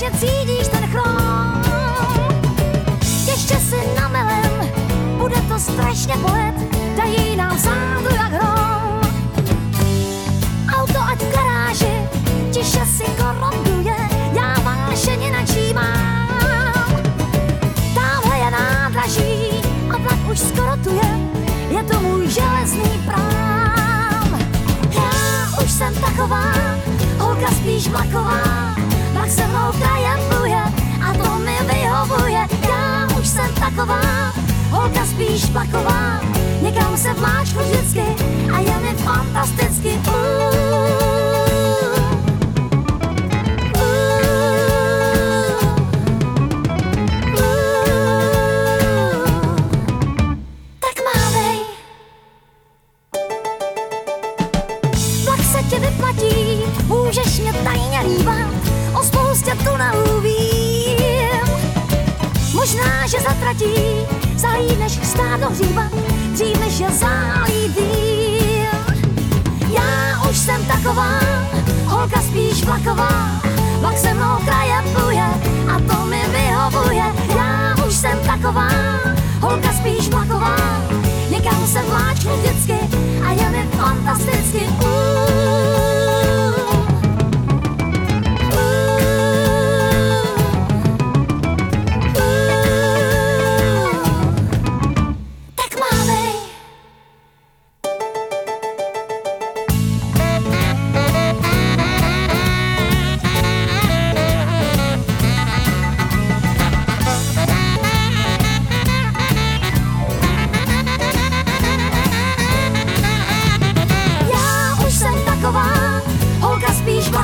ještě cítíš ten chrom. Ještě si namelem, bude to strašně bolet, dají nám zádu jak hrom. Auto ať v garáži, ti šasi korunduje, já vášeně načímám. Tamhle je nádraží a vlak už skoro tu je, je to můj železný prám. Já už jsem taková, holka spíš vlaková, vlak se mnou krajem pluje a to mi vyhovuje. Já už jsem taková, holka spíš vlaková, někam se vmáčku vždycky a je mi fantasticky. Uh. Zatratí, zajídneš stát hříbat, dřív než je zálí dým. Já už jsem taková, holka spíš vlaková, vlak se mnou krajem pluje a to mi vyhovuje. Já už jsem taková, holka spíš vlaková, někam se vláčknu vždycky a je mi fantasticky. Uh.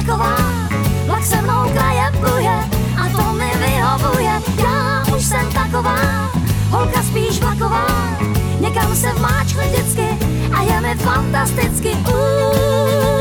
Vlaková, vlak se mnou krajem pluje a to mi vyhovuje. Já už jsem taková, holka spíš vlaková, někam se vmáčkne vždycky a je mi fantasticky. Uh.